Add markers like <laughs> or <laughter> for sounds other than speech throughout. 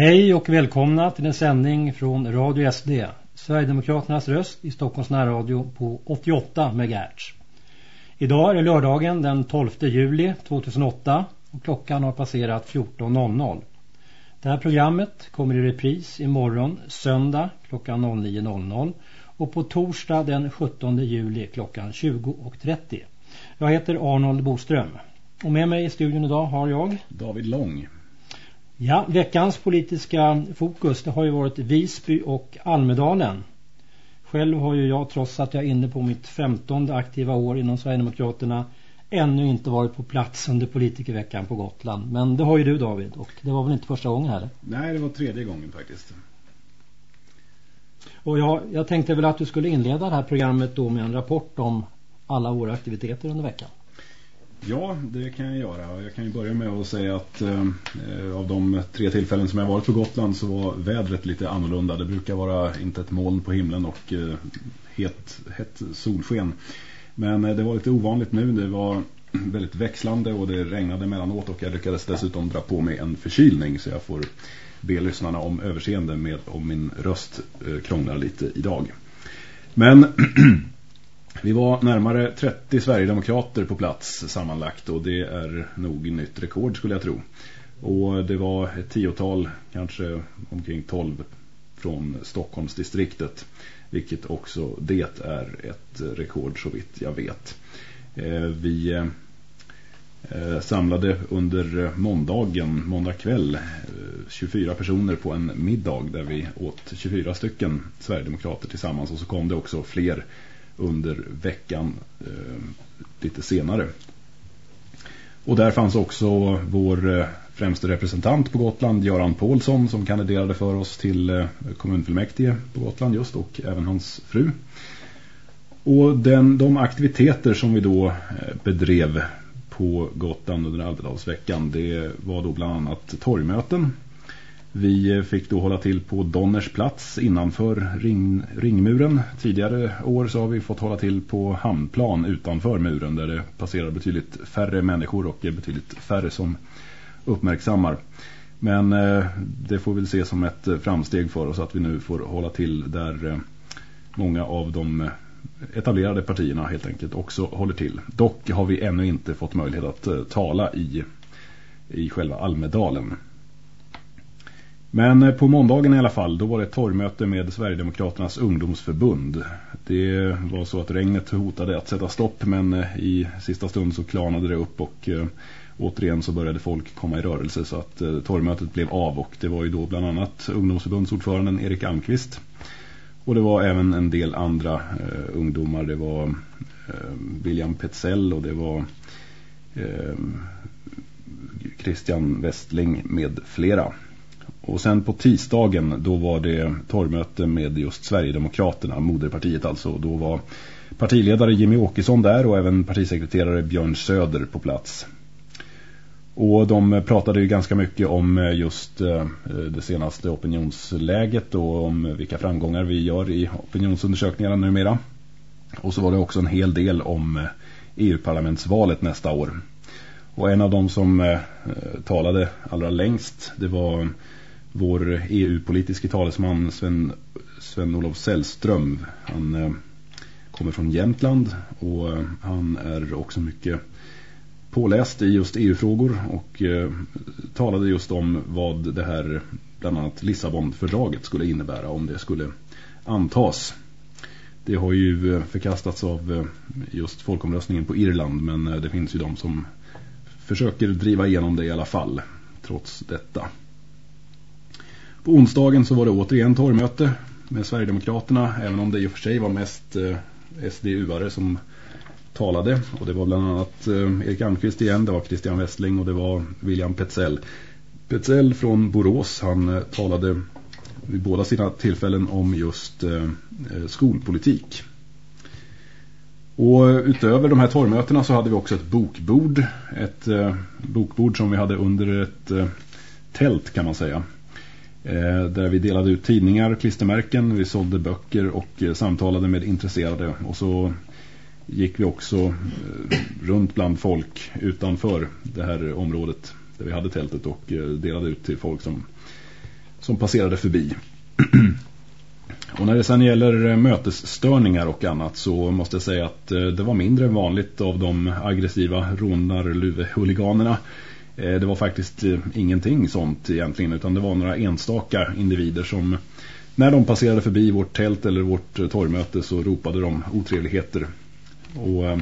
Hej och välkomna till en sändning från Radio SD, Sverigedemokraternas röst i Stockholms närradio på 88 MHz. Idag är det lördagen den 12 juli 2008 och klockan har passerat 14.00. Det här programmet kommer i repris imorgon söndag klockan 09.00 och på torsdag den 17 juli klockan 20.30. Jag heter Arnold Boström och med mig i studion idag har jag David Lång. Ja, veckans politiska fokus det har ju varit Visby och Almedalen. Själv har ju jag, trots att jag är inne på mitt femtonde aktiva år inom Sverigedemokraterna, ännu inte varit på plats under politikerveckan på Gotland. Men det har ju du David och det var väl inte första gången heller? Nej, det var tredje gången faktiskt. Och jag, jag tänkte väl att du skulle inleda det här programmet då med en rapport om alla våra aktiviteter under veckan. Ja, det kan jag göra. Jag kan ju börja med att säga att eh, av de tre tillfällen som jag varit på Gotland så var vädret lite annorlunda. Det brukar vara inte ett moln på himlen och eh, het, het solsken. Men eh, det var lite ovanligt nu. Det var väldigt växlande och det regnade mellanåt och jag lyckades dessutom dra på mig en förkylning så jag får be lyssnarna om överseende med om min röst eh, krånglar lite idag. Men <clears throat> Vi var närmare 30 Sverigedemokrater på plats sammanlagt och det är nog nytt rekord skulle jag tro. Och det var ett tiotal, kanske omkring 12 från Stockholmsdistriktet. Vilket också det är ett rekord så vitt jag vet. Eh, vi eh, samlade under måndagen, måndag kväll, eh, 24 personer på en middag där vi åt 24 stycken Sverigedemokrater tillsammans. Och så kom det också fler under veckan eh, lite senare. Och där fanns också vår eh, främste representant på Gotland, Göran Paulsson, som kandiderade för oss till eh, kommunfullmäktige på Gotland just och även hans fru. Och den, de aktiviteter som vi då eh, bedrev på Gotland under Almedalsveckan det var då bland annat torgmöten vi fick då hålla till på Donners plats innanför ring, ringmuren. Tidigare år så har vi fått hålla till på hamnplan utanför muren där det passerar betydligt färre människor och är betydligt färre som uppmärksammar. Men eh, det får vi se som ett framsteg för oss att vi nu får hålla till där eh, många av de etablerade partierna helt enkelt också håller till. Dock har vi ännu inte fått möjlighet att eh, tala i, i själva Almedalen. Men eh, på måndagen i alla fall, då var det ett torgmöte med Sverigedemokraternas ungdomsförbund. Det var så att regnet hotade att sätta stopp men eh, i sista stund så klarnade det upp och eh, återigen så började folk komma i rörelse så att torgmötet blev av och det var ju då bland annat ungdomsförbundsordföranden Erik Almqvist. Och det var även en del andra eh, ungdomar. Det var eh, William Petzell och det var eh, Christian Westling med flera. Och sen på tisdagen då var det torgmöte med just Sverigedemokraterna, moderpartiet alltså. Då var partiledare Jimmy Åkesson där och även partisekreterare Björn Söder på plats. Och de pratade ju ganska mycket om eh, just eh, det senaste opinionsläget och om vilka framgångar vi gör i opinionsundersökningarna numera. Och så var det också en hel del om eh, EU-parlamentsvalet nästa år. Och en av dem som eh, talade allra längst det var vår EU-politiske talesman Sven, Sven-Olof Sällström. Han eh, kommer från Jämtland och eh, han är också mycket påläst i just EU-frågor och eh, talade just om vad det här bland annat Lissabonfördraget skulle innebära om det skulle antas. Det har ju eh, förkastats av eh, just folkomröstningen på Irland men eh, det finns ju de som försöker driva igenom det i alla fall trots detta. På onsdagen så var det återigen torgmöte med Sverigedemokraterna även om det i och för sig var mest eh, SDU-are som talade och det var bland annat eh, Erik Almqvist igen, det var Christian Westling och det var William Petzell. Petzell från Borås, han eh, talade vid båda sina tillfällen om just skolpolitik. Och utöver de här torgmötena så hade vi också ett bokbord. Ett bokbord som vi hade under ett tält kan man säga. Eh, där vi delade ut tidningar, klistermärken, vi sålde böcker och eh, samtalade med intresserade. Och så gick vi också eh, runt bland folk utanför det här området där vi hade tältet och delade ut till folk som som passerade förbi. <clears throat> och när det sedan gäller mötesstörningar och annat så måste jag säga att det var mindre än vanligt av de aggressiva rånar-huliganerna. Eh, det var faktiskt eh, ingenting sånt egentligen utan det var några enstaka individer som när de passerade förbi vårt tält eller vårt eh, torgmöte så ropade de otrevligheter. Och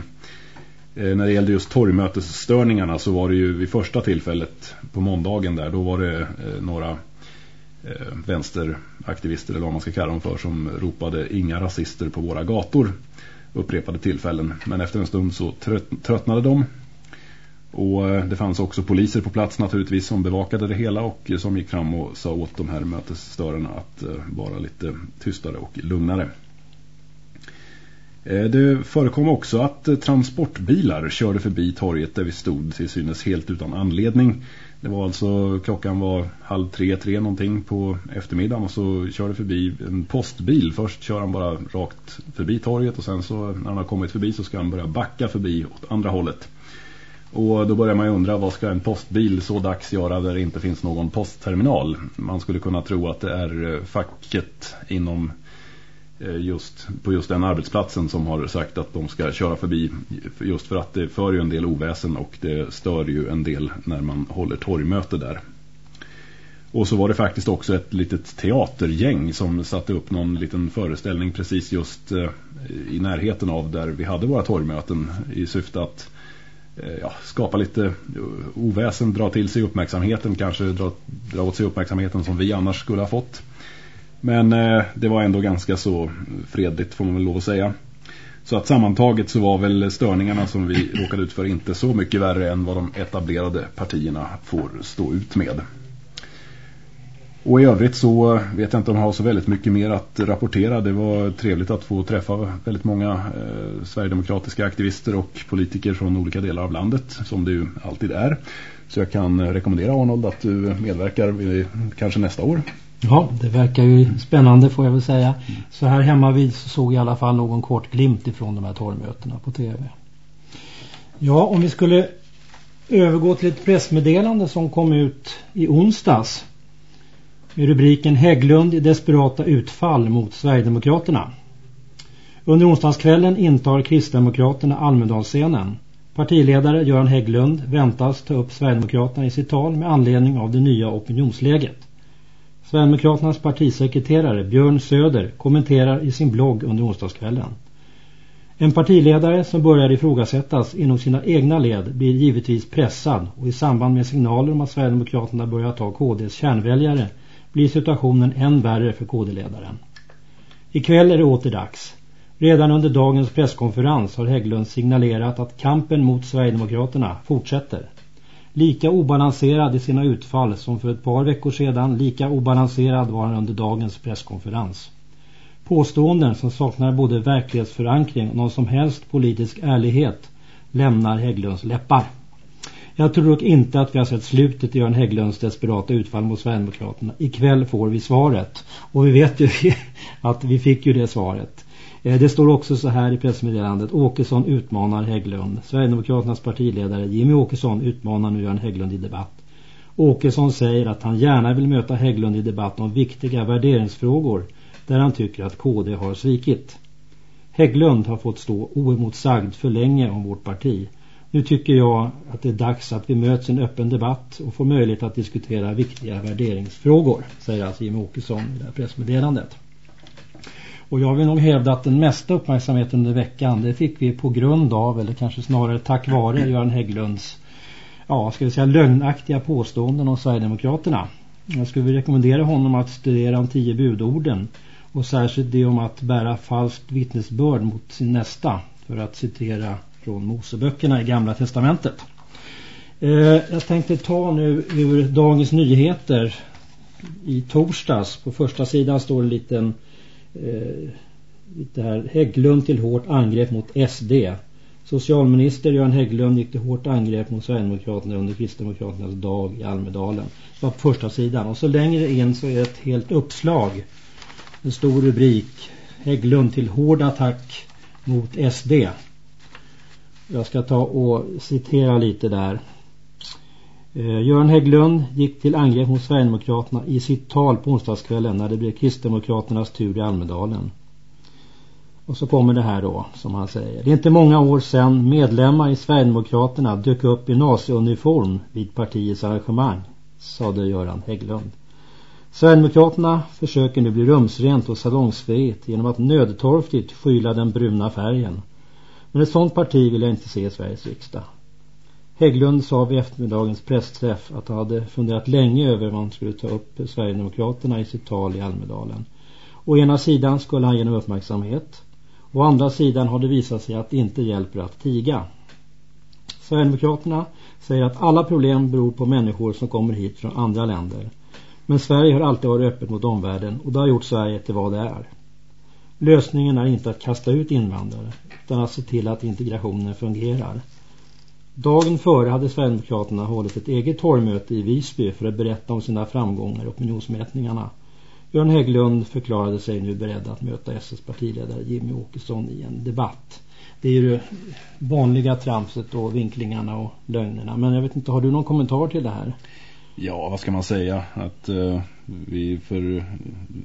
när det gällde just torgmötesstörningarna så var det ju vid första tillfället på måndagen där, då var det några vänsteraktivister eller vad man ska kalla dem för som ropade inga rasister på våra gator upprepade tillfällen. Men efter en stund så tröttnade de och eh, det fanns också poliser på plats naturligtvis som bevakade det hela och som gick fram och sa åt de här mötesstörarna att eh, vara lite tystare och lugnare. Eh, det förekom också att transportbilar körde förbi torget där vi stod till synes helt utan anledning. Det var alltså, klockan var halv tre, tre någonting på eftermiddagen och så körde förbi en postbil. Först kör han bara rakt förbi torget och sen så när han har kommit förbi så ska han börja backa förbi åt andra hållet. Och då börjar man ju undra vad ska en postbil så dags göra där det inte finns någon postterminal. Man skulle kunna tro att det är eh, facket inom eh, just på just den arbetsplatsen som har sagt att de ska köra förbi just för att det för ju en del oväsen och det stör ju en del när man håller torgmöte där. Och så var det faktiskt också ett litet teatergäng som satte upp någon liten föreställning precis just eh, i närheten av där vi hade våra torgmöten i syfte att Eh, ja, skapa lite eh, oväsen, dra till sig uppmärksamheten, kanske dra, dra åt sig uppmärksamheten som vi annars skulle ha fått. Men eh, det var ändå ganska så fredligt får man väl lov att säga. Så att sammantaget så var väl störningarna som vi råkade ut för inte så mycket värre än vad de etablerade partierna får stå ut med. Och i övrigt så vet jag inte om jag har så väldigt mycket mer att rapportera. Det var trevligt att få träffa väldigt många eh, sverigedemokratiska aktivister och politiker från olika delar av landet, som det ju alltid är. Så jag kan rekommendera Arnold att du medverkar kanske nästa år. Ja, det verkar ju spännande får jag väl säga. Så här hemma vid så såg jag i alla fall någon kort glimt ifrån de här torgmötena på tv. Ja, om vi skulle övergå till ett pressmeddelande som kom ut i onsdags med rubriken Hägglund i desperata utfall mot Sverigedemokraterna. Under onsdagskvällen intar Kristdemokraterna Almedalsscenen. Partiledare Göran Hägglund väntas ta upp Sverigedemokraterna i sitt tal med anledning av det nya opinionsläget. Sverigedemokraternas partisekreterare Björn Söder kommenterar i sin blogg under onsdagskvällen. En partiledare som börjar ifrågasättas inom sina egna led blir givetvis pressad och i samband med signaler om att Sverigedemokraterna börjar ta KDs kärnväljare blir situationen än värre för KD-ledaren. Ikväll är det åter dags. Redan under dagens presskonferens har Hägglund signalerat att kampen mot Sverigedemokraterna fortsätter. Lika obalanserad i sina utfall som för ett par veckor sedan, lika obalanserad var han under dagens presskonferens. Påståenden som saknar både verklighetsförankring och någon som helst politisk ärlighet lämnar Hägglunds läppar. Jag tror dock inte att vi har sett slutet i Göran Hägglunds desperata utfall mot Sverigedemokraterna. Ikväll får vi svaret. Och vi vet ju <laughs> att vi fick ju det svaret. Eh, det står också så här i pressmeddelandet. Åkesson utmanar Hägglund. Sverigedemokraternas partiledare Jimmy Åkesson utmanar nu Göran Hägglund i debatt. Åkesson säger att han gärna vill möta Hägglund i debatt om viktiga värderingsfrågor där han tycker att KD har svikit. Hägglund har fått stå oemotsagd för länge om vårt parti. Nu tycker jag att det är dags att vi möts i en öppen debatt och får möjlighet att diskutera viktiga värderingsfrågor, säger alltså Jim Åkesson i det här pressmeddelandet. Och jag vill nog hävda att den mesta uppmärksamheten under veckan det fick vi på grund av, eller kanske snarare tack vare Göran Hägglunds ja, ska vi säga lögnaktiga påståenden om Sverigedemokraterna. Jag skulle rekommendera honom att studera de tio budorden och särskilt det om att bära falskt vittnesbörd mot sin nästa för att citera från Moseböckerna i Gamla Testamentet. Eh, jag tänkte ta nu ur Dagens Nyheter i torsdags. På första sidan står en liten eh, lite här Hägglund till hårt angrepp mot SD. Socialminister Göran Hägglund gick till hårt angrepp mot Sverigedemokraterna under Kristdemokraternas dag i Almedalen. Det var på första sidan. Och så längre in så är det ett helt uppslag. En stor rubrik. Hägglund till hård attack mot SD. Jag ska ta och citera lite där. Eh, Göran Hägglund gick till angrepp mot Sverigedemokraterna i sitt tal på onsdagskvällen när det blev Kristdemokraternas tur i Almedalen. Och så kommer det här då, som han säger. Det är inte många år sedan medlemmar i Sverigedemokraterna dök upp i naziuniform vid partiets arrangemang, sade Göran Hägglund. Sverigedemokraterna försöker nu bli rumsrent och salongsfritt genom att nödtorftigt skyla den bruna färgen. Men ett sådant parti vill jag inte se i Sveriges riksdag. Hägglund sa vid eftermiddagens pressträff att han hade funderat länge över vad han skulle ta upp Sverigedemokraterna i sitt tal i Almedalen. Å ena sidan skulle han ge dem uppmärksamhet. Å andra sidan har det visat sig att det inte hjälper att tiga. Sverigedemokraterna säger att alla problem beror på människor som kommer hit från andra länder. Men Sverige har alltid varit öppet mot omvärlden och det har gjort Sverige till vad det är. Lösningen är inte att kasta ut invandrare utan att se till att integrationen fungerar. Dagen före hade Sverigedemokraterna hållit ett eget torgmöte i Visby för att berätta om sina framgångar i opinionsmätningarna. Björn Hägglund förklarade sig nu beredd att möta SS partiledare Jimmy Åkesson i en debatt. Det är ju det vanliga tramset och vinklingarna och lögnerna. Men jag vet inte, har du någon kommentar till det här? Ja, vad ska man säga? Att uh, vi för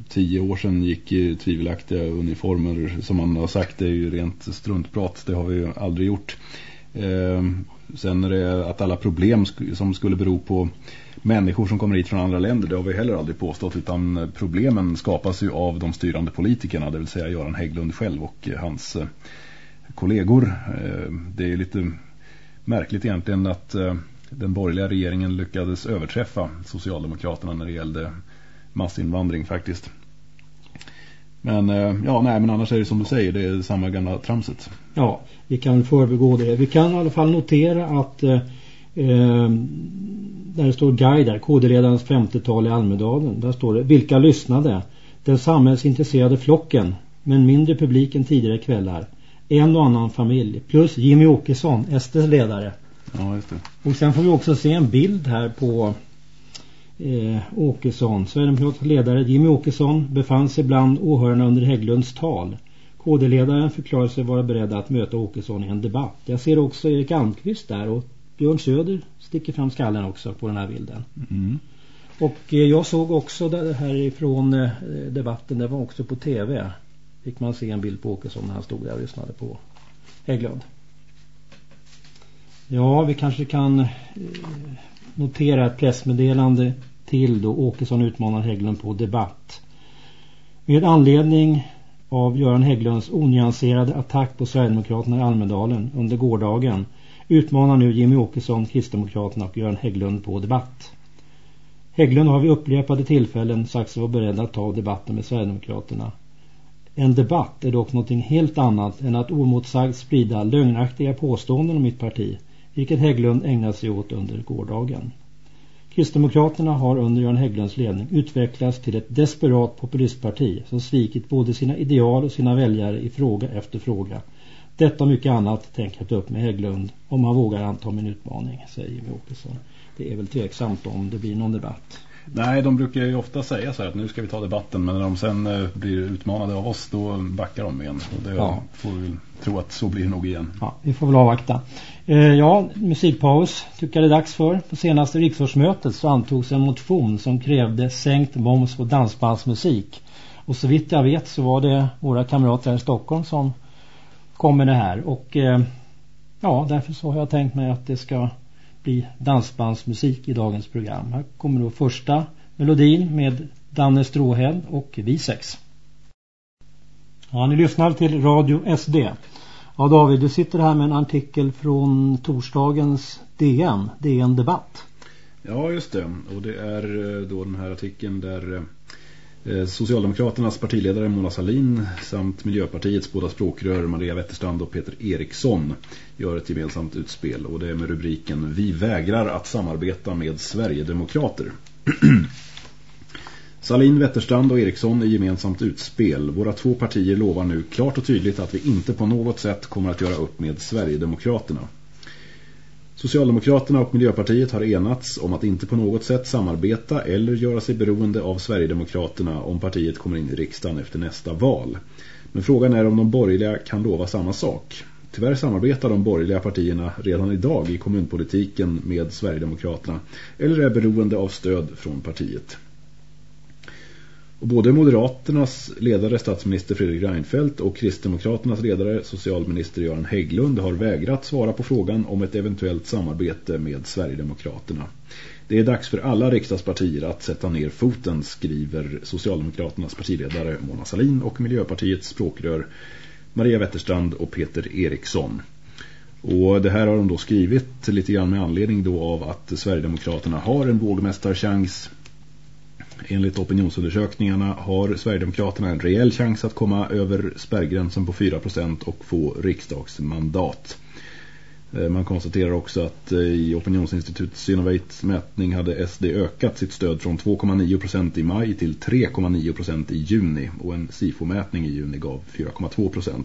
tio år sedan gick i tvivelaktiga uniformer som man har sagt det är ju rent struntprat. Det har vi ju aldrig gjort. Ehm, sen är det att alla problem sk som skulle bero på människor som kommer hit från andra länder, det har vi heller aldrig påstått utan problemen skapas ju av de styrande politikerna, det vill säga Göran Hägglund själv och eh, hans eh, kollegor. Ehm, det är lite märkligt egentligen att eh, den borgerliga regeringen lyckades överträffa Socialdemokraterna när det gällde massinvandring faktiskt. Men eh, ja, nej, men annars är det som du säger, det är samma gamla tramset. Ja, vi kan förbegå det. Vi kan i alla fall notera att eh, eh där det står guide där, kodeledarens femte tal i Almedalen, där står det, vilka lyssnade? Den samhällsintresserade flocken, men mindre publik än tidigare kvällar. En och annan familj, plus Jimmy Åkesson, SDs ledare. Ja, just det. Och sen får vi också se en bild här på eh, Åkesson. Sverigedemokraternas ledare Jimmy Åkesson befann sig bland åhörarna under Hägglunds tal. KD-ledaren förklarade sig vara beredd att möta Åkesson i en debatt. Jag ser också Erik Almqvist där och Björn Söder sticker fram skallen också på den här bilden. Mm. Och eh, jag såg också det här ifrån eh, debatten, det var också på tv. Fick man se en bild på Åkesson när han stod där och lyssnade på Hägglund. Ja, vi kanske kan eh, notera ett pressmeddelande till då Åkesson utmanar Hägglund på debatt. Med anledning av Göran Hägglunds onyanserade attack på Sverigedemokraterna i Almedalen under gårdagen utmanar nu Jimmy Åkesson, Kristdemokraterna och Göran Hägglund på debatt. Hägglund har vid upprepade tillfällen sagt sig vara beredd att ta debatten med Sverigedemokraterna. En debatt är dock något helt annat än att omotsagt sprida lögnaktiga påståenden om mitt parti vilket Hägglund ägnade sig åt under gårdagen. Kristdemokraterna har under Jan Hägglunds ledning utvecklats till ett desperat populistparti som svikit både sina ideal och sina väljare i fråga efter fråga. Detta och mycket annat tänker jag ta upp med Hägglund om han vågar anta min utmaning, säger Jimmy Åkesson. Det är väl tveksamt om det blir någon debatt. Nej, de brukar ju ofta säga så här att nu ska vi ta debatten men när de sen eh, blir utmanade av oss då backar de igen. Och det ja. får vi tro att så blir det nog igen. Ja, vi får väl avvakta. Eh, ja, musikpaus tycker jag det är dags för. På senaste riksårsmötet så antogs en motion som krävde sänkt moms på dansbandsmusik. Och så vitt jag vet så var det våra kamrater här i Stockholm som kom med det här. Och eh, ja, därför så har jag tänkt mig att det ska bli dansbandsmusik i dagens program. Här kommer då första melodin med Danne Stråhed och Visex. Ja, ni lyssnar till Radio SD. Ja David, du sitter här med en artikel från torsdagens DN, DN Debatt. Ja just det, och det är eh, då den här artikeln där eh, Socialdemokraternas partiledare Mona Salin samt Miljöpartiets båda språkrör Maria Wetterstrand och Peter Eriksson gör ett gemensamt utspel och det är med rubriken Vi vägrar att samarbeta med Sverigedemokrater. <clears throat> Salin, Wetterstrand och Eriksson är gemensamt utspel. Våra två partier lovar nu klart och tydligt att vi inte på något sätt kommer att göra upp med Sverigedemokraterna. Socialdemokraterna och Miljöpartiet har enats om att inte på något sätt samarbeta eller göra sig beroende av Sverigedemokraterna om partiet kommer in i riksdagen efter nästa val. Men frågan är om de borgerliga kan lova samma sak. Tyvärr samarbetar de borgerliga partierna redan idag i kommunpolitiken med Sverigedemokraterna eller är beroende av stöd från partiet. Och både Moderaternas ledare statsminister Fredrik Reinfeldt och Kristdemokraternas ledare socialminister Göran Hägglund har vägrat svara på frågan om ett eventuellt samarbete med Sverigedemokraterna. Det är dags för alla riksdagspartier att sätta ner foten, skriver Socialdemokraternas partiledare Mona Salin och Miljöpartiets språkrör Maria Wetterstrand och Peter Eriksson. Och det här har de då skrivit lite grann med anledning då av att Sverigedemokraterna har en vågmästarchans. Enligt opinionsundersökningarna har Sverigedemokraterna en rejäl chans att komma över spärrgränsen på 4% och få riksdagsmandat. Eh, man konstaterar också att eh, i opinionsinstitutet Synovates mätning hade SD ökat sitt stöd från 2,9% i maj till 3,9% i juni och en SIFO-mätning i juni gav 4,2%.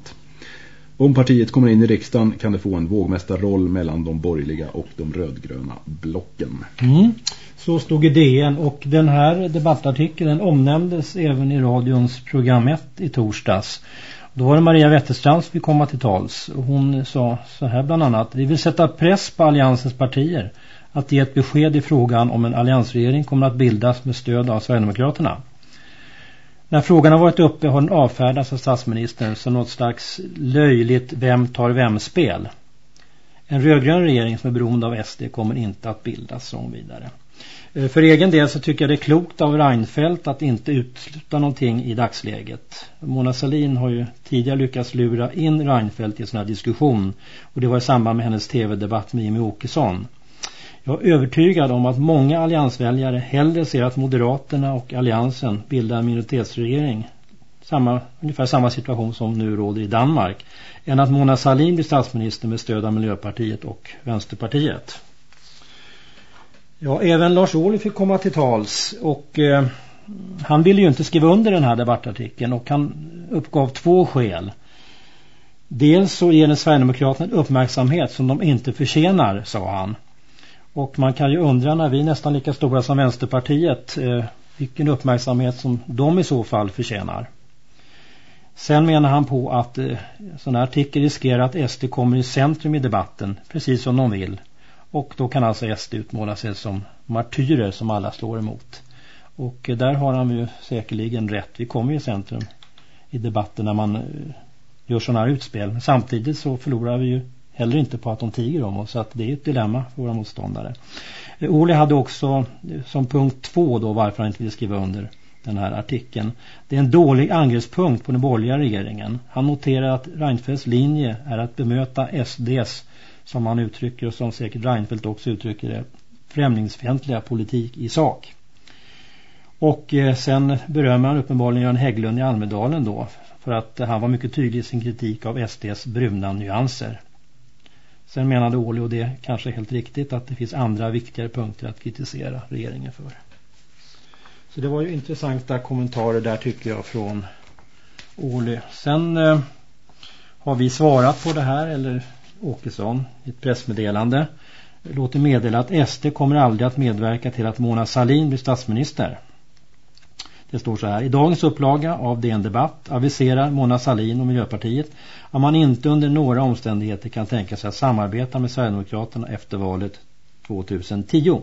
Om partiet kommer in i riksdagen kan det få en vågmästarroll mellan de borgerliga och de rödgröna blocken. Mm. Så stod i DN och den här debattartikeln omnämndes även i radions program 1 i torsdags. Då var det Maria Wetterstrand som fick komma till tals. Hon sa så här bland annat. Vi vill sätta press på alliansens partier att ge ett besked i frågan om en alliansregering kommer att bildas med stöd av Sverigedemokraterna. När frågan har varit uppe har den avfärdats av statsministern som något slags löjligt vem tar vem-spel. En rödgrön regering som är beroende av SD kommer inte att bildas, så vidare. Eh, för egen del så tycker jag det är klokt av Reinfeldt att inte utesluta någonting i dagsläget. Mona Salin har ju tidigare lyckats lura in Reinfeldt i en sån här diskussion och det var i samband med hennes tv-debatt med Jimmy Åkesson. Jag är övertygad om att många alliansväljare hellre ser att Moderaterna och alliansen bildar en minoritetsregering samma, ungefär samma situation som nu råder i Danmark än att Mona Sahlin blir statsminister med stöd av Miljöpartiet och Vänsterpartiet. Ja, även Lars Ohly fick komma till tals och eh, han ville ju inte skriva under den här debattartikeln och han uppgav två skäl. Dels så ger den Sverigedemokraterna uppmärksamhet som de inte förtjänar, sa han. Och man kan ju undra när vi är nästan lika stora som Vänsterpartiet eh, vilken uppmärksamhet som de i så fall förtjänar. Sen menar han på att eh, sådana artikel riskerar att SD kommer i centrum i debatten, precis som de vill. Och då kan alltså SD utmåla sig som martyrer som alla slår emot. Och eh, där har han ju säkerligen rätt. Vi kommer ju i centrum i debatten när man eh, gör sådana här utspel. Men samtidigt så förlorar vi ju heller inte på att de tiger om oss. Så att det är ett dilemma för våra motståndare. Eh, Ohly Oli hade också eh, som punkt två då varför han inte ville skriva under den här artikeln. Det är en dålig angreppspunkt på den borgerliga regeringen. Han noterar att Reinfeldts linje är att bemöta SDs som han uttrycker och som säkert Reinfeldt också uttrycker det, främlingsfientliga politik i sak. Och eh, sen berömmer han uppenbarligen Göran Hägglund i Almedalen då för att han var mycket tydlig i sin kritik av SDs bruna nyanser. Sen menade Åli och det kanske är helt riktigt att det finns andra viktigare punkter att kritisera regeringen för. Så det var ju intressanta kommentarer där tycker jag från Åli. Sen eh, har vi svarat på det här eller Åkesson i ett pressmeddelande låter meddela att SD kommer aldrig att medverka till att Mona Salin blir statsminister. Det står så här. I dagens upplaga av DN Debatt aviserar Mona Salin och Miljöpartiet att man inte under några omständigheter kan tänka sig att samarbeta med Sverigedemokraterna efter valet 2010.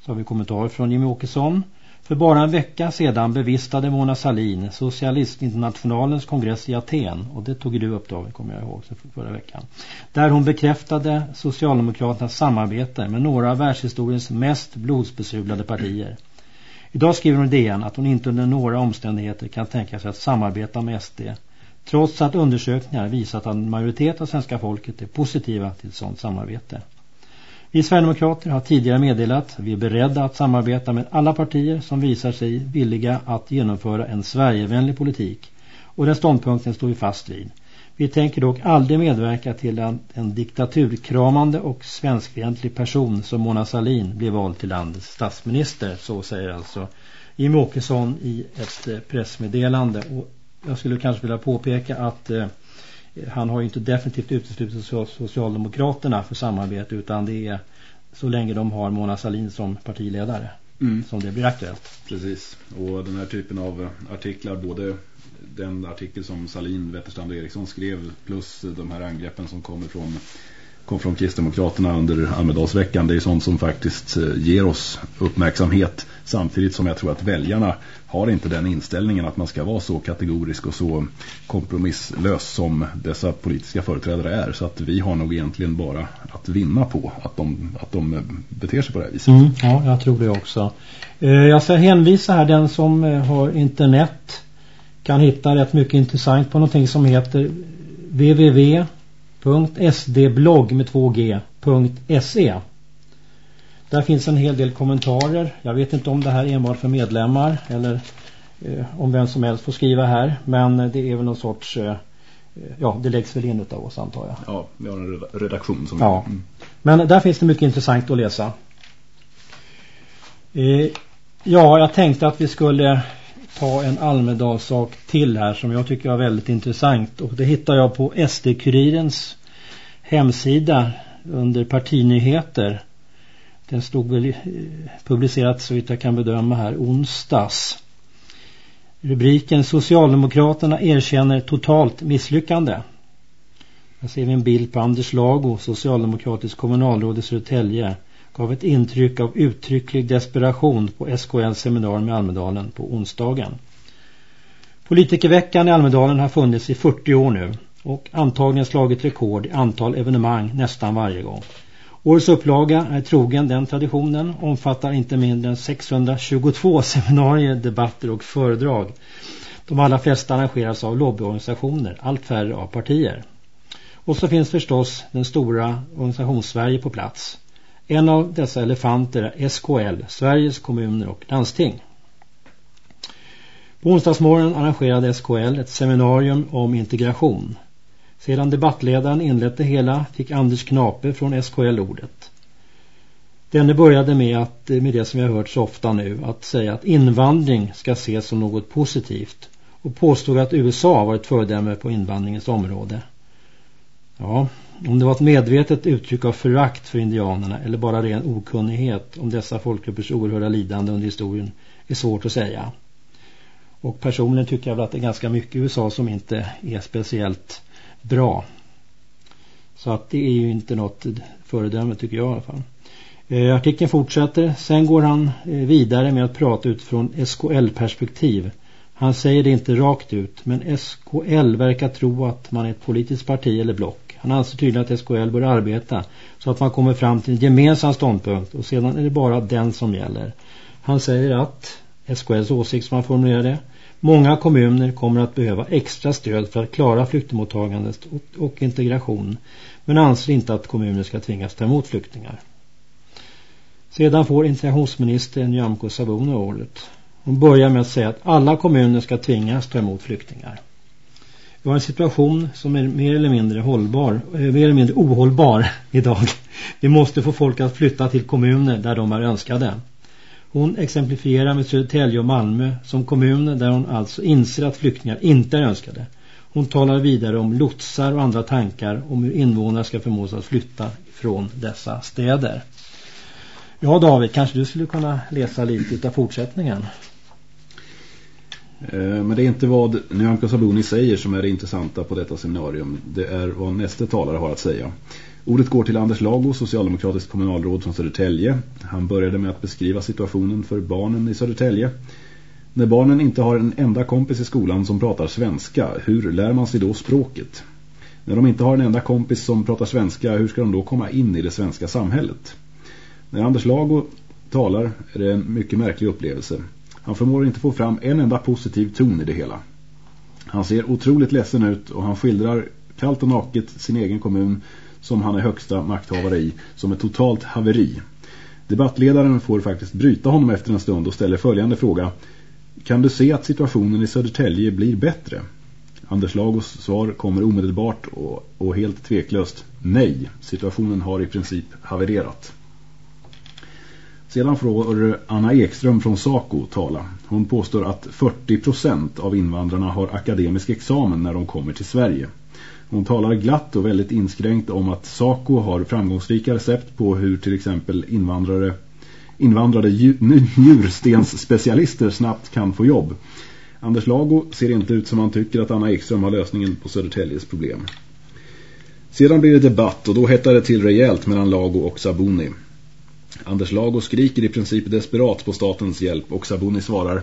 Så har vi kommentarer från Jimmy Åkesson. För bara en vecka sedan bevistade Mona Salin Socialistinternationalens kongress i Aten och det tog du upp då, kommer jag ihåg, förra veckan. Där hon bekräftade Socialdemokraternas samarbete med några av världshistoriens mest blodsbesudlade partier. Idag skriver hon i DN att hon inte under några omständigheter kan tänka sig att samarbeta med SD trots att undersökningar visat att en majoritet av svenska folket är positiva till sådant samarbete. Vi Sverigedemokrater har tidigare meddelat att vi är beredda att samarbeta med alla partier som visar sig villiga att genomföra en Sverigevänlig politik. Och den ståndpunkten står vi fast vid. Vi tänker dock aldrig medverka till en, en diktaturkramande och svenskfientlig person som Mona Salin blir vald till landets statsminister. Så säger alltså Jimmy Åkesson i ett eh, pressmeddelande. Och jag skulle kanske vilja påpeka att eh, han har ju inte definitivt uteslutit Socialdemokraterna för samarbete utan det är så länge de har Mona Salin som partiledare. mm. som det blir aktuellt. Precis, och den här typen av artiklar, både den artikel som Salin Wetterstrand och Eriksson skrev plus de här angreppen som kommer från kom från Kristdemokraterna under Almedalsveckan. Det är sånt som faktiskt eh, ger oss uppmärksamhet samtidigt som jag tror att väljarna har inte den inställningen att man ska vara så kategorisk och så kompromisslös som dessa politiska företrädare är. Så att vi har nog egentligen bara att vinna på att de, att de eh, beter sig på det här viset. Mm, ja, jag tror det också. Eh, jag ska hänvisa här den som har internet kan hitta rätt mycket intressant på någonting som heter www sdblogg med 2g.se Där finns en hel del kommentarer. Jag vet inte om det här är enbart för medlemmar eller eh, om vem som helst får skriva här. Men det är väl någon sorts, eh, ja det läggs väl in av oss antar jag. Ja, vi har en redaktion som... Ja, mm. men där finns det mycket intressant att läsa. Eh, ja, jag tänkte att vi skulle ta en Almedalssak till här som jag tycker var väldigt intressant. Och det hittar jag på SD-kurirens hemsida under partinyheter. Den stod väl eh, publicerat så vitt jag kan bedöma här onsdags. Rubriken Socialdemokraterna erkänner totalt misslyckande. Här ser vi en bild på Anders Lago, socialdemokratisk kommunalråd i Södertälje gav ett intryck av uttrycklig desperation på SKLs seminarium i Almedalen på onsdagen. Politikerveckan i Almedalen har funnits i 40 år nu och antagligen slagit rekord i antal evenemang nästan varje gång. Årets upplaga är trogen den traditionen, omfattar inte mindre än 622 seminarier, debatter och föredrag. De allra flesta arrangeras av lobbyorganisationer, allt färre av partier. Och så finns förstås den stora organisationssverige på plats. En av dessa elefanter är SKL, Sveriges kommuner och landsting. På onsdagsmorgonen arrangerade SKL ett seminarium om integration. Sedan debattledaren inlett det hela fick Anders Knape från SKL ordet. Denne började med, att, med det som jag har hört så ofta nu, att säga att invandring ska ses som något positivt och påstod att USA var ett föredöme på invandringens område. Ja, om det var ett medvetet uttryck av förakt för indianerna eller bara ren okunnighet om dessa folkgruppers oerhörda lidande under historien är svårt att säga. Och personligen tycker jag väl att det är ganska mycket i USA som inte är speciellt bra. Så att det är ju inte något föredöme tycker jag i alla fall. Eh, artikeln fortsätter. Sen går han eh, vidare med att prata utifrån SKL-perspektiv. Han säger det inte rakt ut men SKL verkar tro att man är ett politiskt parti eller block. Han anser tydligen att SKL bör arbeta så att man kommer fram till en gemensam ståndpunkt och sedan är det bara den som gäller. Han säger att SKLs åsikt som han formulerar det Många kommuner kommer att behöva extra stöd för att klara flyktingmottagandet och integration men anser inte att kommuner ska tvingas ta emot flyktingar. Sedan får integrationsminister Nyamko Sabuni ordet. Hon börjar med att säga att alla kommuner ska tvingas ta emot flyktingar. Vi har en situation som är mer eller mindre hållbar, eh, mer eller mindre ohållbar <laughs> idag. Vi måste få folk att flytta till kommuner där de är önskade. Hon exemplifierar med Södertälje och Malmö som kommuner där hon alltså inser att flyktingar inte är önskade. Hon talar vidare om lotsar och andra tankar om hur invånare ska förmås att flytta från dessa städer. Ja David, kanske du skulle kunna läsa lite av fortsättningen. Eh, men det är inte vad Nyamko Sabuni säger som är det intressanta på detta seminarium. Det är vad nästa talare har att säga. Ordet går till Anders Lago, socialdemokratiskt kommunalråd från Södertälje. Han började med att beskriva situationen för barnen i Södertälje. När barnen inte har en enda kompis i skolan som pratar svenska, hur lär man sig då språket? När de inte har en enda kompis som pratar svenska, hur ska de då komma in i det svenska samhället? När Anders Lago talar är det en mycket märklig upplevelse. Han förmår inte få fram en enda positiv ton i det hela. Han ser otroligt ledsen ut och han skildrar kallt och naket sin egen kommun som han är högsta makthavare i som ett totalt haveri. Debattledaren får faktiskt bryta honom efter en stund och ställer följande fråga. Kan du se att situationen i Södertälje blir bättre? Anders Lagos svar kommer omedelbart och, och helt tveklöst. Nej, situationen har i princip havererat. Sedan får Anna Ekström från SACO tala. Hon påstår att 40% av invandrarna har akademisk examen när de kommer till Sverige. Hon talar glatt och väldigt inskränkt om att SACO har framgångsrika recept på hur till exempel invandrare invandrade <laughs> njurstensspecialister snabbt kan få jobb. Anders Lago ser inte ut som han tycker att Anna Ekström har lösningen på Södertäljes problem. Sedan blir det debatt och då hettar det till rejält mellan Lago och Sabuni. Anders Lago skriker i princip desperat på statens hjälp och Sabuni svarar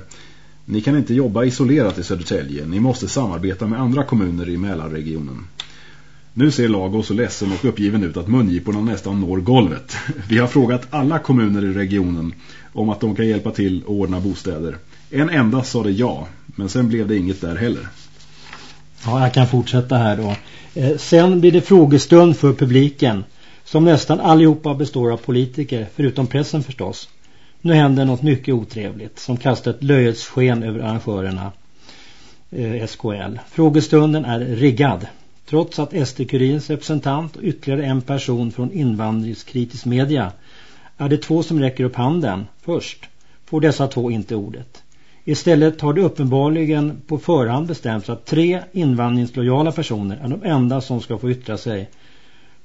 Ni kan inte jobba isolerat i Södertälje, ni måste samarbeta med andra kommuner i Mälarregionen. Nu ser Lago så ledsen och uppgiven ut att mungiporna nästan når golvet. <laughs> Vi har frågat alla kommuner i regionen om att de kan hjälpa till att ordna bostäder. En enda sa det ja, men sen blev det inget där heller. Ja, jag kan fortsätta här då. Eh, sen blir det frågestund för publiken som nästan allihopa består av politiker, förutom pressen förstås. Nu händer något mycket otrevligt som kastar ett löjets sken över arrangörerna eh, SKL. Frågestunden är riggad. Trots att SD-kurins representant och ytterligare en person från invandringskritisk media är det två som räcker upp handen först får dessa två inte ordet. Istället har det uppenbarligen på förhand bestämts att tre invandringslojala personer är de enda som ska få yttra sig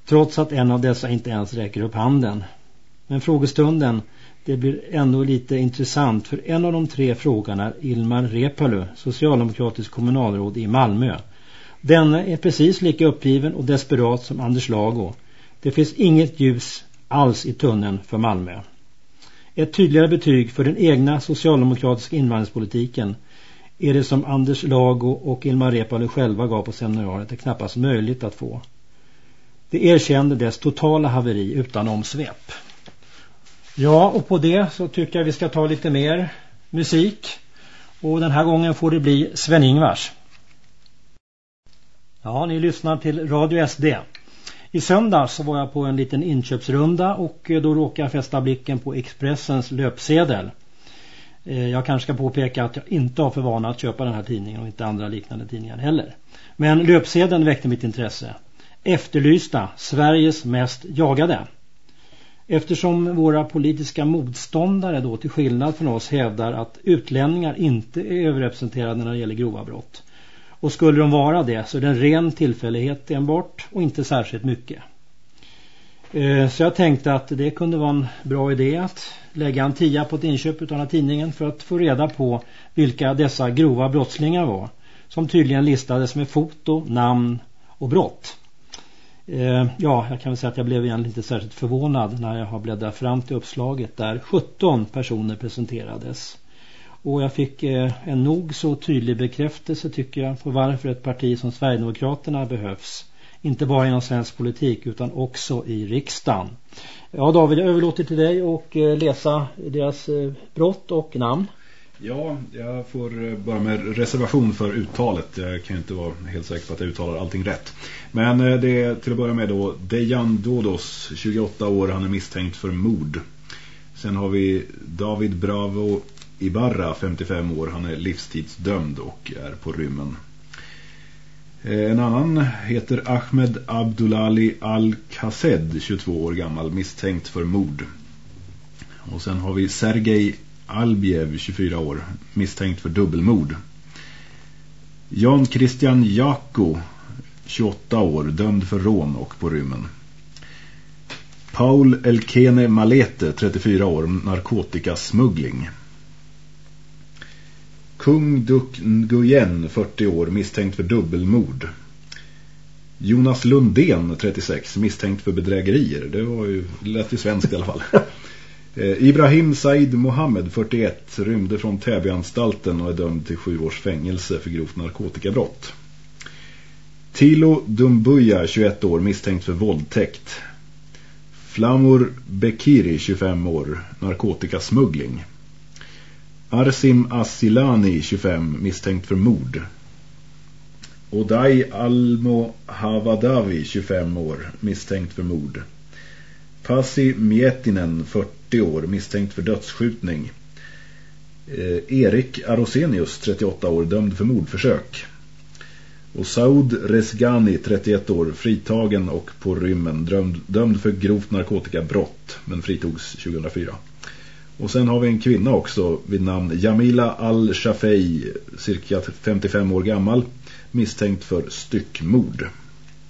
trots att en av dessa inte ens räcker upp handen. Men frågestunden det blir ändå lite intressant för en av de tre frågarna är Ilmar Repalu, socialdemokratisk kommunalråd i Malmö. Denna är precis lika uppgiven och desperat som Anders Lago. Det finns inget ljus alls i tunneln för Malmö. Ett tydligare betyg för den egna socialdemokratiska invandringspolitiken är det som Anders Lago och Ilmar Repalu själva gav på seminariet är knappast möjligt att få. Det erkände dess totala haveri utan omsvep. Ja, och på det så tycker jag vi ska ta lite mer musik. Och den här gången får det bli Sven-Ingvars. Ja, ni lyssnar till Radio SD. I söndag så var jag på en liten inköpsrunda och eh, då råkade jag fästa blicken på Expressens löpsedel. Eh, jag kanske ska påpeka att jag inte har för vana att köpa den här tidningen och inte andra liknande tidningar heller. Men löpsedeln väckte mitt intresse. Efterlysta, Sveriges mest jagade. Eftersom våra politiska motståndare då till skillnad från oss hävdar att utlänningar inte är överrepresenterade när det gäller grova brott och skulle de vara det så är det en ren tillfällighet enbart och inte särskilt mycket. Eh, så jag tänkte att det kunde vara en bra idé att lägga en tia på ett inköp av den här tidningen för att få reda på vilka dessa grova brottslingar var. Som tydligen listades med foto, namn och brott. Eh, ja, jag kan väl säga att jag blev egentligen inte särskilt förvånad när jag har bläddrat fram till uppslaget där 17 personer presenterades. Och jag fick eh, en nog så tydlig bekräftelse tycker jag på varför ett parti som Sverigedemokraterna behövs. Inte bara inom svensk politik utan också i riksdagen. Ja David, jag överlåter till dig och eh, läsa deras brott och namn. Ja, jag får eh, börja med reservation för uttalet. Jag kan inte vara helt säker på att jag uttalar allting rätt. Men eh, det är till att börja med då Dejan Dodos, 28 år, han är misstänkt för mord. Sen har vi David Bravo Ibarra, 55 år. Han är livstidsdömd och är på rymmen. Eh, en annan heter Ahmed Abdulali Al-Qassed, 22 år gammal, misstänkt för mord. Och sen har vi Sergej Albiev, 24 år, misstänkt för dubbelmord. Jan Christian Jako, 28 år, dömd för rån och på rymmen. Paul Elkene Malete, 34 år, narkotikasmuggling. Kung Duk Nguyen, 40 år, misstänkt för dubbelmord. Jonas Lundén, 36, misstänkt för bedrägerier. Det var ju lätt i svenskt i alla fall. <laughs> Eh, Ibrahim Said Mohammed, 41, rymde från Täbyanstalten och är dömd till sju års fängelse för grovt narkotikabrott. Tilo Dumbuya, 21 år, misstänkt för våldtäkt. Flamur Bekiri, 25 år, narkotikasmuggling. Arsim Asilani, 25, misstänkt för mord. Odai Almo Havadavi, 25 år, misstänkt för mord. Pasi Mietinen, 40 år, misstänkt för dödsskjutning. Eh, Erik Arosenius, 38 år, dömd för mordförsök. Och Saud Resgani, 31 år, fritagen och på rymmen, dömd, dömd för grovt narkotikabrott, men fritogs 2004. Och sen har vi en kvinna också vid namn Jamila Al-Shafei, cirka 55 år gammal, misstänkt för styckmord.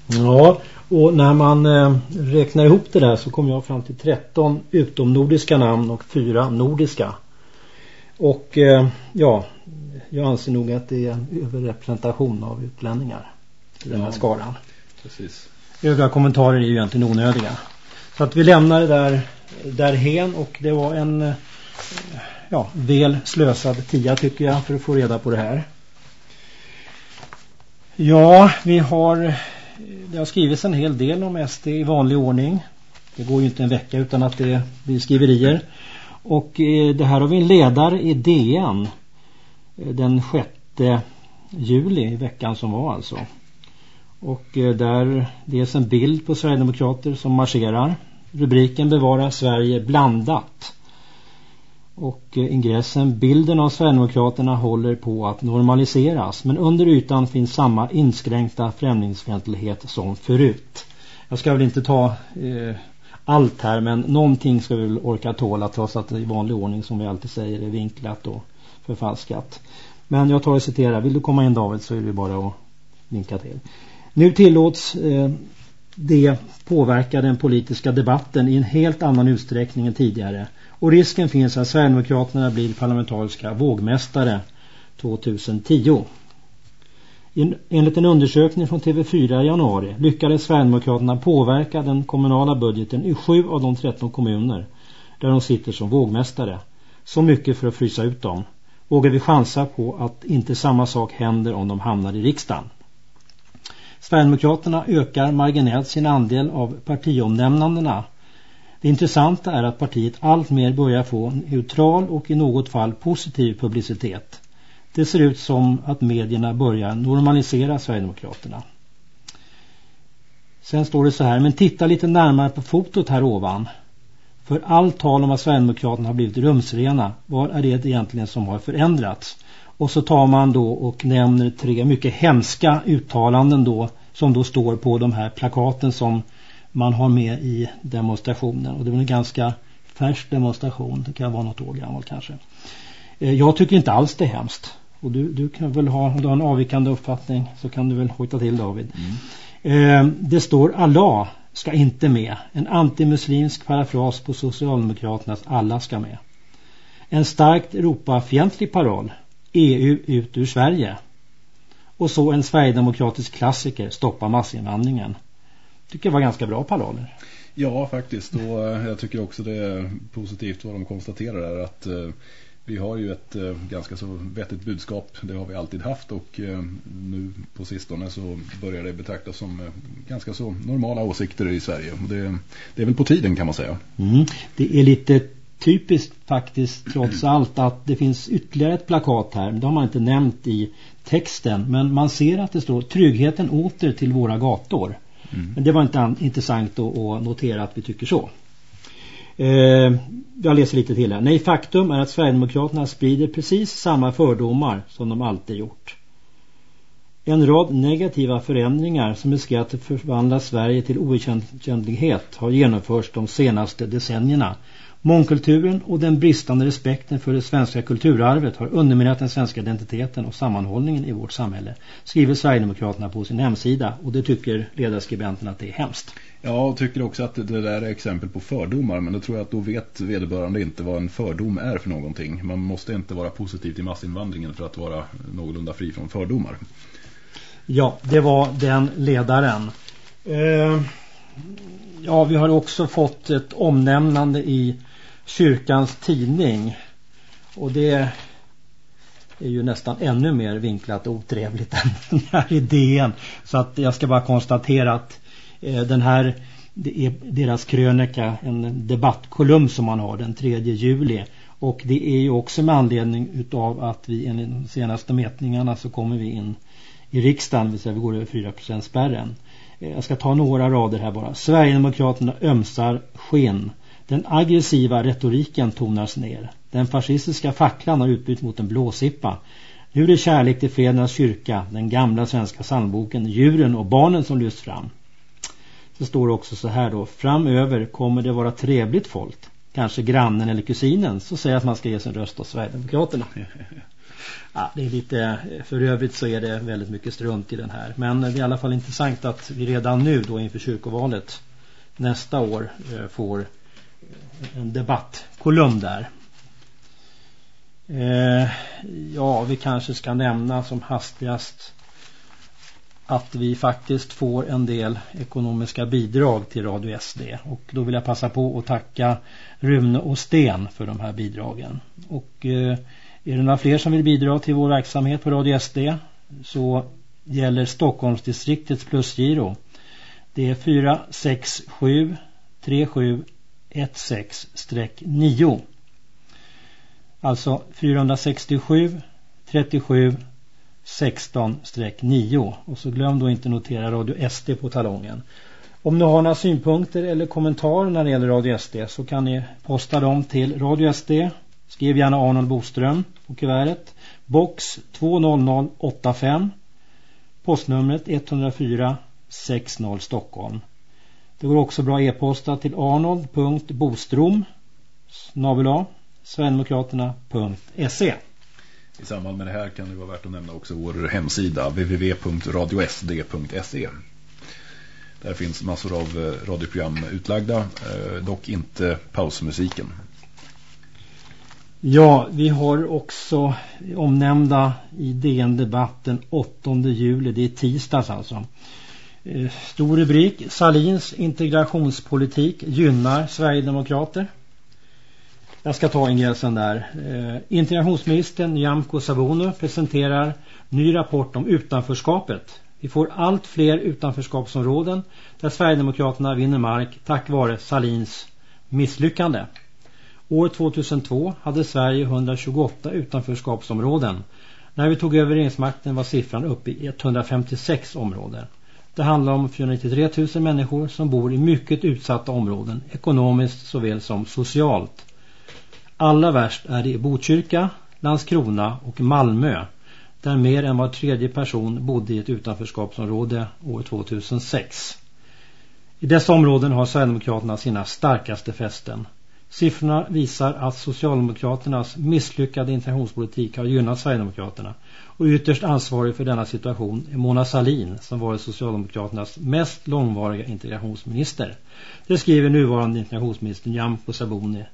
Ja, och när man eh, räknar ihop det där så kommer jag fram till 13 utomnordiska namn och fyra nordiska. Och eh, ja, jag anser nog att det är en överrepresentation av utlänningar i den här ja, skaran. Precis. Övriga kommentarer är ju egentligen onödiga. Så att vi lämnar det där därhen och det var en eh, ja, väl slösad tia tycker jag för att få reda på det här. Ja, vi har det har skrivits en hel del om SD i vanlig ordning. Det går ju inte en vecka utan att det blir skriverier. Och eh, det här har vi en ledare i DN eh, den 6 juli i veckan som var alltså. Och där, där dels en bild på Sverigedemokrater som marscherar. Rubriken bevarar Sverige blandat. Och eh, ingressen bilden av Sverigedemokraterna håller på att normaliseras men under ytan finns samma inskränkta främlingsfientlighet som förut. Jag ska väl inte ta eh, allt här men någonting ska vi väl orka tåla trots att det i vanlig ordning som vi alltid säger är vinklat och förfalskat. Men jag tar och citerar, vill du komma in David så är det bara att vinka till. Nu tillåts eh, det påverka den politiska debatten i en helt annan utsträckning än tidigare. Och risken finns att Sverigedemokraterna blir parlamentariska vågmästare 2010. Enligt en undersökning från TV4 i januari lyckades Sverigedemokraterna påverka den kommunala budgeten i sju av de 13 kommuner där de sitter som vågmästare. Så mycket för att frysa ut dem. Vågar vi chansa på att inte samma sak händer om de hamnar i riksdagen? Sverigedemokraterna ökar marginellt sin andel av partiomnämnandena. Det intressanta är att partiet allt mer börjar få neutral och i något fall positiv publicitet. Det ser ut som att medierna börjar normalisera Sverigedemokraterna. Sen står det så här, men titta lite närmare på fotot här ovan. För allt tal om att Sverigedemokraterna har blivit rumsrena, vad är det egentligen som har förändrats? Och så tar man då och nämner tre mycket hemska uttalanden då som då står på de här plakaten som man har med i demonstrationen. Och det var en ganska färsk demonstration, det kan vara något år gammal kanske. Eh, jag tycker inte alls det är hemskt. Och du, du kan väl ha, om du har en avvikande uppfattning så kan du väl hojta till David. Mm. Eh, det står Allah ska inte med. En antimuslimsk parafras på Socialdemokraternas alla ska med. En starkt Europafientlig paroll. EU ut ur Sverige. Och så en Sverigedemokratisk klassiker, stoppa massinvandringen. Tycker jag var ganska bra paroller. Ja, faktiskt. Och eh, jag tycker också det är positivt vad de konstaterar där att eh, vi har ju ett eh, ganska så vettigt budskap. Det har vi alltid haft och nu på sistone så börjar det betraktas som ganska så normala åsikter i Sverige. Och det, det är väl på tiden kan man säga. Mm. Det är lite typiskt faktiskt trots <clears throat> allt att det finns ytterligare ett plakat här. Det har man inte nämnt i texten. Men man ser att det står tryggheten åter till våra gator. Mm. Men det var inte intressant att, att notera att vi tycker så. Eh, jag läser lite till här. Nej, faktum är att Sverigedemokraterna sprider precis samma fördomar som de alltid gjort. En rad negativa förändringar som riskerar att förvandla Sverige till oigenkännlighet har genomförts de senaste decennierna Mångkulturen och den bristande respekten för det svenska kulturarvet har underminerat den svenska identiteten och sammanhållningen i vårt samhälle, skriver Sverigedemokraterna på sin hemsida och det tycker ledarskribenten att det är hemskt. Ja, och tycker också att det där är exempel på fördomar men då tror jag att då vet vederbörande inte vad en fördom är för någonting. Man måste inte vara positiv till massinvandringen för att vara någorlunda fri från fördomar. Ja, det var den ledaren. Eh, ja, vi har också fått ett omnämnande i kyrkans tidning. Och det är ju nästan ännu mer vinklat och otrevligt <laughs> än den här idén. Så att jag ska bara konstatera att eh, den här det är deras krönika, en debattkolumn som man har den 3 juli. Och det är ju också med anledning utav att vi enligt de senaste mätningarna så kommer vi in i riksdagen, vill säga vi går över 4% spärren. Eh, jag ska ta några rader här bara. Sverigedemokraterna ömsar sken. Den aggressiva retoriken tonas ner. Den fascistiska facklan har utbytt mot en blåsippa. Nu är det kärlek till Fädernas kyrka, den gamla svenska sandboken, djuren och barnen som lyfts fram. Så står det också så här då. Framöver kommer det vara trevligt folk. Kanske grannen eller kusinen så säger att man ska ge sin röst åt Sverigedemokraterna. <laughs> ja, det är lite, för övrigt så är det väldigt mycket strunt i den här. Men det är i alla fall intressant att vi redan nu då inför kyrkovalet nästa år eh, får en debattkolumn där. Eh, ja, vi kanske ska nämna som hastigast att vi faktiskt får en del ekonomiska bidrag till Radio SD. Och då vill jag passa på att tacka Rune och Sten för de här bidragen. Och eh, är det några fler som vill bidra till vår verksamhet på Radio SD så gäller Stockholmsdistriktets plusgiro. Det är 467 37 16-9. Alltså 467 37 16-9 och så glöm då inte notera Radio SD på talongen. Om ni har några synpunkter eller kommentarer när det gäller Radio SD så kan ni posta dem till Radio SD. Skriv gärna Arnold Boström på kuvertet. Box 20085. Postnumret 104 60 Stockholm. Det går också bra e-posta till arnold.bostrom snabela sverigedemokraterna.se i samband med det här kan det vara värt att nämna också vår hemsida www.radiosd.se Där finns massor av eh, radioprogram utlagda, eh, dock inte pausmusiken. Ja, vi har också omnämnda i DN-debatten 8 juli, det är tisdags alltså. Eh, stor rubrik, Salins integrationspolitik gynnar Sverigedemokrater. Jag ska ta ingressen där. Eh, integrationsministern Nyamko Sabunu presenterar ny rapport om utanförskapet. Vi får allt fler utanförskapsområden där Sverigedemokraterna vinner mark tack vare Salins misslyckande. År 2002 hade Sverige 128 utanförskapsområden. När vi tog över regeringsmakten var siffran uppe i 156 områden. Det handlar om 493 000 människor som bor i mycket utsatta områden, ekonomiskt såväl som socialt. Allra värst är det i Botkyrka, Landskrona och Malmö där mer än var tredje person bodde i ett utanförskapsområde år 2006. I dessa områden har Sverigedemokraterna sina starkaste fästen. Siffrorna visar att Socialdemokraternas misslyckade integrationspolitik har gynnat Sverigedemokraterna och ytterst ansvarig för denna situation är Mona Salin som varit Socialdemokraternas mest långvariga integrationsminister. Det skriver nuvarande integrationsminister Nyamko Sabuni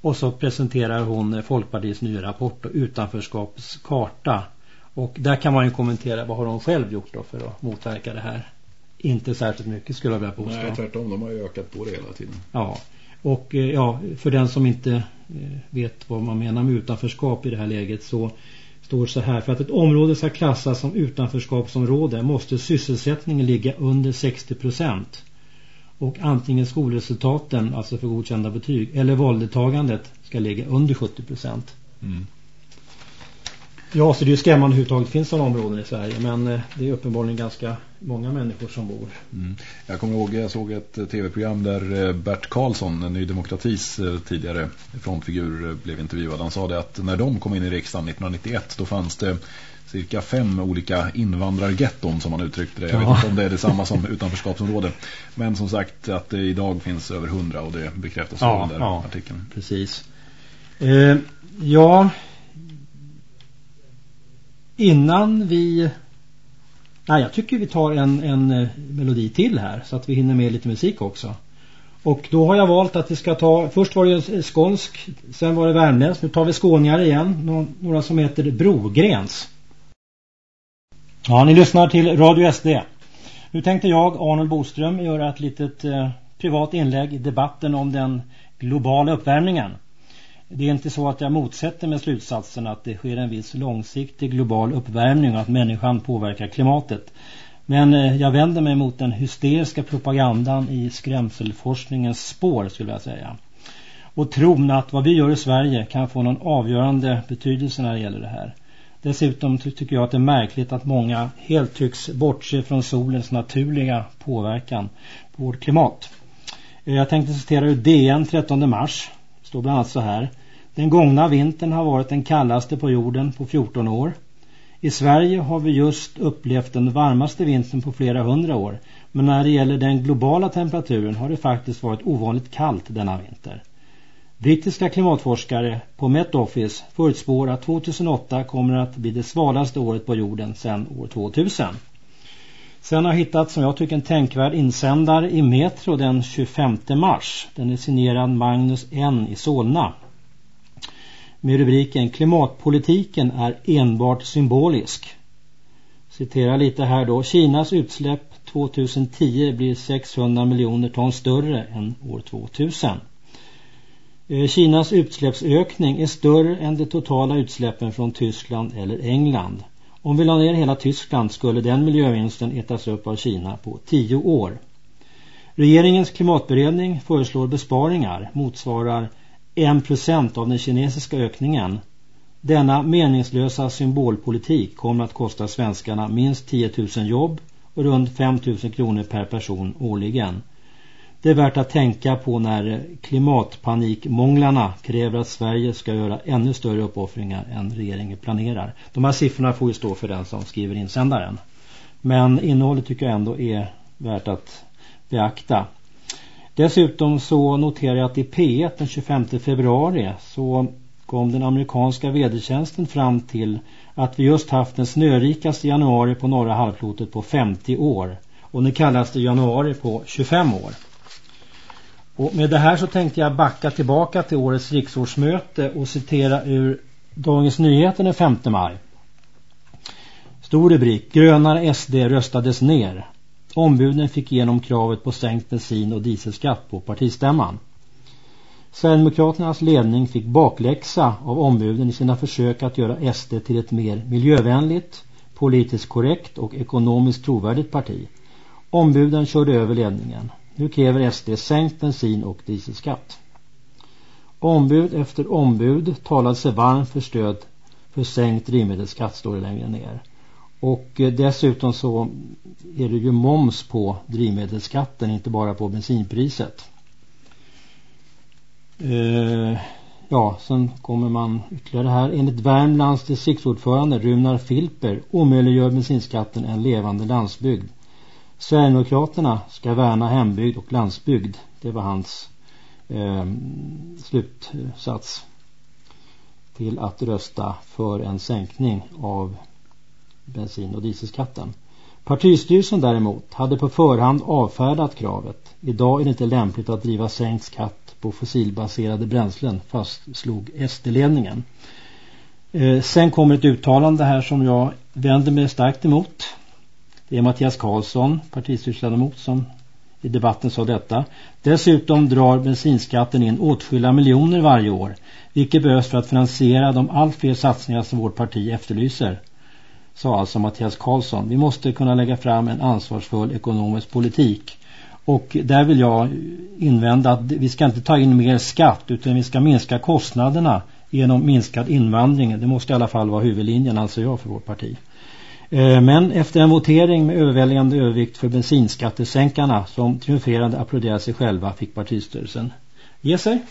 och så presenterar hon Folkpartiets nya rapport och utanförskapskarta. Och där kan man ju kommentera vad har hon själv gjort då för att motverka det här. Inte särskilt mycket skulle jag vilja påstå. Nej, tvärtom. De har ju ökat på det hela tiden. Ja. Och eh, ja, för den som inte eh, vet vad man menar med utanförskap i det här läget så står så här. För att ett område ska klassas som utanförskapsområde måste sysselsättningen ligga under 60 procent och antingen skolresultaten, alltså för godkända betyg, eller valdeltagandet ska ligga under 70 procent. Mm. Ja, så det är ju skrämmande överhuvudtaget finns sådana områden i Sverige. Men eh, det är uppenbarligen ganska många människor som bor. Mm. Jag kommer ihåg, jag såg ett eh, tv-program där eh, Bert Karlsson, Ny Demokratis tidigare frontfigur, blev intervjuad. Han sa det att när de kom in i riksdagen 1991 då fanns det cirka fem olika invandrargetton som man uttryckte det. Jag ja. vet inte om det är detsamma som utanförskapsområde. Men som sagt att det idag finns över hundra och det bekräftas ja, av den där ja, artikeln. Precis. Eh, ja, innan vi... Nej, jag tycker vi tar en, en eh, melodi till här så att vi hinner med lite musik också. Och då har jag valt att vi ska ta, först var det eh, skånsk, sen var det värmländsk, nu tar vi skåningar igen, några som heter Brogrens. Ja, ni lyssnar till Radio SD. Nu tänkte jag, Arnold Boström, göra ett litet eh, privat inlägg i debatten om den globala uppvärmningen. Det är inte så att jag motsätter mig slutsatsen att det sker en viss långsiktig global uppvärmning och att människan påverkar klimatet. Men eh, jag vänder mig mot den hysteriska propagandan i skrämselforskningens spår skulle jag säga. Och tron att vad vi gör i Sverige kan få någon avgörande betydelse när det gäller det här. Dessutom tycker jag att det är märkligt att många helt tycks bortse från solens naturliga påverkan på vårt klimat. Eh, jag tänkte citera ur DN 13 mars. Det står bland annat så här. Den gångna vintern har varit den kallaste på jorden på 14 år. I Sverige har vi just upplevt den varmaste vintern på flera hundra år. Men när det gäller den globala temperaturen har det faktiskt varit ovanligt kallt denna vinter. Brittiska klimatforskare på Met Office förutspår att 2008 kommer att bli det svalaste året på jorden sedan år 2000. Sen har jag hittat som jag tycker en tänkvärd insändare i Metro den 25 mars. Den är signerad Magnus N i Solna. Med rubriken Klimatpolitiken är enbart symbolisk. Citera lite här då. Kinas utsläpp 2010 blir 600 miljoner ton större än år 2000. Eh, Kinas utsläppsökning är större än de totala utsläppen från Tyskland eller England. Om vi la ner hela Tyskland skulle den miljövinsten ätas upp av Kina på tio år. Regeringens klimatberedning föreslår besparingar motsvarar 1% av den kinesiska ökningen. Denna meningslösa symbolpolitik kommer att kosta svenskarna minst 10 000 jobb och runt 5 000 kronor per person årligen. Det är värt att tänka på när klimatpanikmånglarna kräver att Sverige ska göra ännu större uppoffringar än regeringen planerar. De här siffrorna får ju stå för den som skriver insändaren. Men innehållet tycker jag ändå är värt att beakta. Dessutom så noterar jag att i P1 den 25 februari så kom den amerikanska vädertjänsten fram till att vi just haft den snörikaste januari på norra halvklotet på 50 år. Och nu kallas det januari på 25 år. Och med det här så tänkte jag backa tillbaka till årets riksårsmöte och citera ur Dagens Nyheter den 5 maj. Stor rubrik, grönare SD röstades ner. Ombuden fick igenom kravet på sänkt bensin- och dieselskatt på partistämman. Sverigedemokraternas ledning fick bakläxa av ombuden i sina försök att göra SD till ett mer miljövänligt, politiskt korrekt och ekonomiskt trovärdigt parti. Ombuden körde över ledningen. Nu kräver SD sänkt bensin- och dieselskatt. Ombud efter ombud talade sig varm för stöd för sänkt drivmedelsskatt står det längre ner. Och eh, dessutom så är det ju moms på drivmedelsskatten, inte bara på bensinpriset. Eh, ja, sen kommer man ytterligare här. Enligt Värmlands distriktsordförande Runar Filper omöjliggör bensinskatten en levande landsbygd. Sverigedemokraterna ska värna hembygd och landsbygd. Det var hans eh, slutsats till att rösta för en sänkning av bensin- och dieselskatten. Partistyrelsen däremot hade på förhand avfärdat kravet. Idag är det inte lämpligt att driva sänkt skatt på fossilbaserade bränslen fastslog SD-ledningen. Eh, sen kommer ett uttalande här som jag vänder mig starkt emot. Det är Mattias Karlsson, partistyrelseledamot, som i debatten sa detta. Dessutom drar bensinskatten in åtskilliga miljoner varje år, vilket behövs för att finansiera de allt fler satsningar som vårt parti efterlyser sa alltså Mattias Karlsson. Vi måste kunna lägga fram en ansvarsfull ekonomisk politik. Och där vill jag invända att vi ska inte ta in mer skatt utan vi ska minska kostnaderna genom minskad invandring. Det måste i alla fall vara huvudlinjen anser jag för vårt parti. Eh, men efter en votering med överväldigande övervikt för bensinskattesänkarna som triumferande applåderade sig själva fick partistyrelsen ge sig.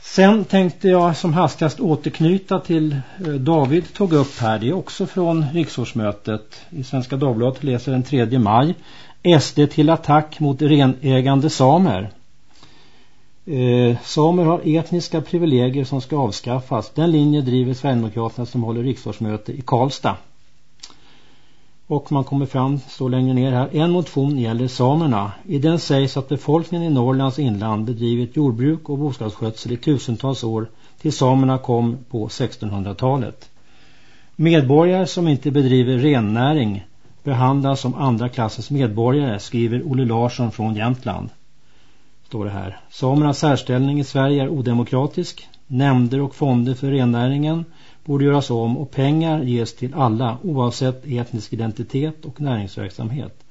Sen tänkte jag som hastigast återknyta till eh, David tog upp här. Det är också från riksårsmötet. I Svenska Dagbladet läser den 3 maj. SD till attack mot renägande samer. Eh, samer har etniska privilegier som ska avskaffas. Den linje driver Sverigedemokraterna som håller riksdagsmöte i Karlstad. Och man kommer fram så längre ner här. En motion gäller samerna. I den sägs att befolkningen i Norrlands inland bedrivit jordbruk och bostadsskötsel i tusentals år till samerna kom på 1600-talet. Medborgare som inte bedriver rennäring behandlas som andra klassens medborgare, skriver Olle Larsson från Jämtland. Står det här. Samernas särställning i Sverige är odemokratisk. Nämnder och fonder för rennäringen borde göras om och pengar ges till alla oavsett etnisk identitet och näringsverksamhet.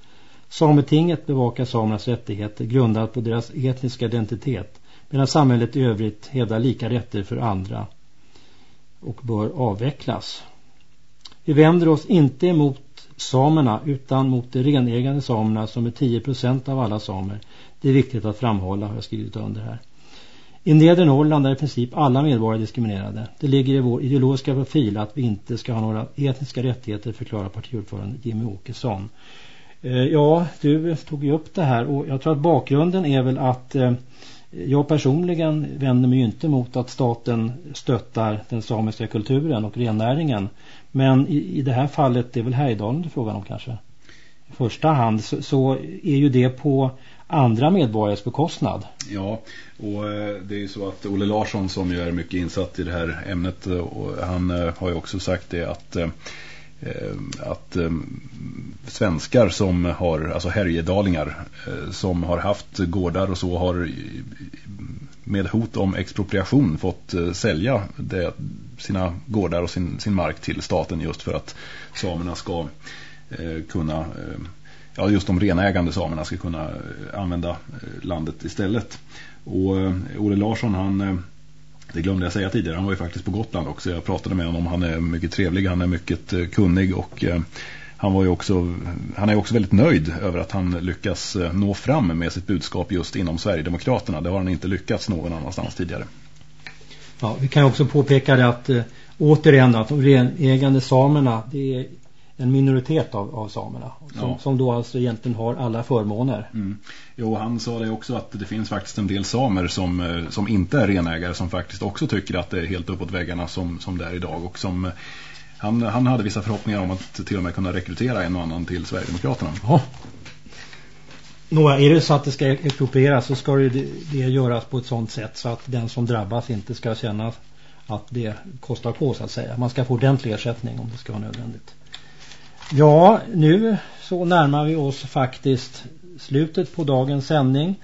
Sametinget bevakar samernas rättigheter grundat på deras etniska identitet medan samhället i övrigt hävdar lika rätter för andra och bör avvecklas. Vi vänder oss inte emot samerna utan mot de renägande samerna som är 10% av alla samer. Det är viktigt att framhålla, har jag skrivit under här. I nedre Norrland är i princip alla medborgare diskriminerade. Det ligger i vår ideologiska profil att vi inte ska ha några etniska rättigheter, förklarar partiordförande Jimmy Åkesson. Eh, ja, du tog ju upp det här och jag tror att bakgrunden är väl att eh, Jag personligen vänder mig ju inte mot att staten stöttar den samiska kulturen och rennäringen. Men i, i det här fallet, det är väl Härjedalen det är frågan om kanske. I första hand så, så är ju det på andra medborgares bekostnad. Ja, och eh, det är ju så att Olle Larsson som ju är mycket insatt i det här ämnet eh, och han eh, har ju också sagt det att att svenskar som har, alltså härjedalingar som har haft gårdar och så har med hot om expropriation fått sälja det, sina gårdar och sin, sin mark till staten just för att samerna ska kunna ja, just de renägande samerna ska kunna eh, använda eh, landet istället. Och eh, Ole Olle Larsson han det glömde jag säga tidigare, han var ju faktiskt på Gotland också. Jag pratade med honom, han är mycket trevlig, han är mycket kunnig och han var ju också, han är också väldigt nöjd över att han lyckas nå fram med sitt budskap just inom Sverigedemokraterna. Det har han inte lyckats någon annanstans tidigare. Ja, vi kan också påpeka det att återigen att de renägande samerna, det är en minoritet av, av samerna som, ja. som då alltså egentligen har alla förmåner. Mm. Jo, han sa det också att det finns faktiskt en del samer som, eh, som inte är renägare som faktiskt också tycker att det är helt uppåt väggarna som, som det är idag och som han, han hade vissa förhoppningar om att till och med kunna rekrytera en och annan till Sverigedemokraterna. Ja. Nåja, är det så att det ska exproprieras så ska det, det göras på ett sådant sätt så att den som drabbas inte ska känna att det kostar på så att säga. Man ska få ordentlig ersättning om det ska vara nödvändigt. Ja, nu så närmar vi oss faktiskt slutet på dagens sändning.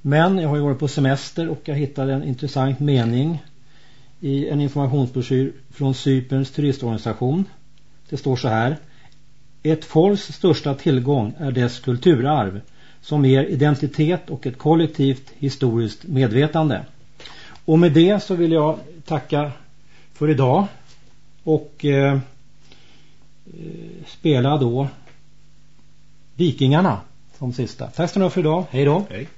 Men jag har ju varit på semester och jag hittade en intressant mening i en informationsbroschyr från Cyperns turistorganisation. Det står så här. Ett folks största tillgång är dess kulturarv som ger identitet och ett kollektivt historiskt medvetande. Och med det så vill jag tacka för idag och eh, Eh, spela då Vikingarna som sista. Tack så mycket för idag. Hej då. Hej.